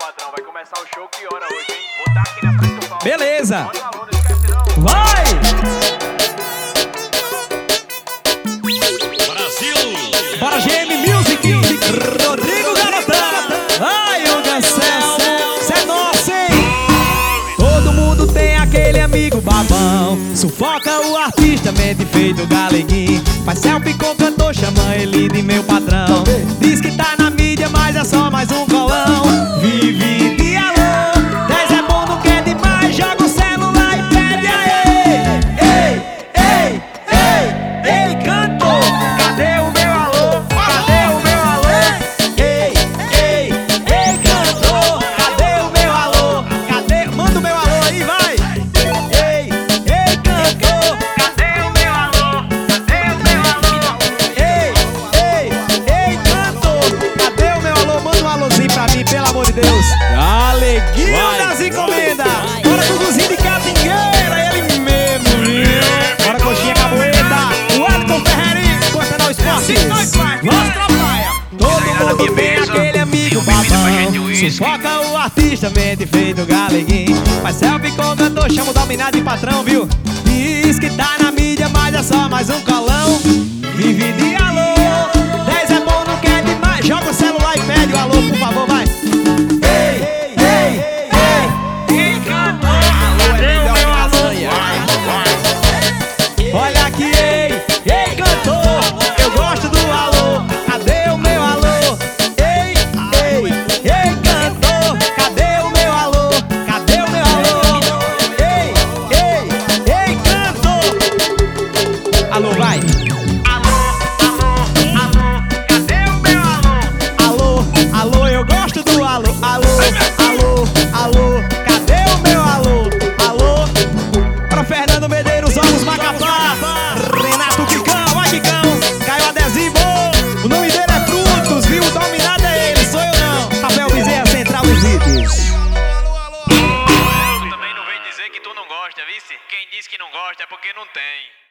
patrão. Vai começar o show que hora hoje, hein? Vou estar aqui na frente do palco. Beleza. Vai! Brasil! Bora GM Music! Rodrigo Garotão! Ai, o Gancel! Cê é nosso, hein? Todo mundo tem aquele amigo babão Sufoca o artista, mente feito galeguinho Faz selfie com cantor, chama ele de meu patrão Alegria Vai, das encomendas. Bora com o Guzinho de Catingueira Ele mesmo, viu? Bora coxinha caboeira O Elton Ferreri, Costanal Esportes Mostra a praia. Todo mundo tem aquele amigo babão. Sufoca o artista, mente feito galeguinho. Faz selfie com o cantor, chama o dominado de patrão, viu? Diz que tá na mídia, mas é só mais um colão Vive de alô. Alô, cadê o meu alô? Alô, para Fernando Medeiros, Olhos Macapá, Renato Quicão, vai Quicão, Caio Adesivo, o nome dele é Frutos, viu? O dominado é ele, sou eu não. Rafael Bezerra, Central dos Vídeos. Também não vem dizer que tu não gosta, vice? Quem diz que não gosta é porque não tem.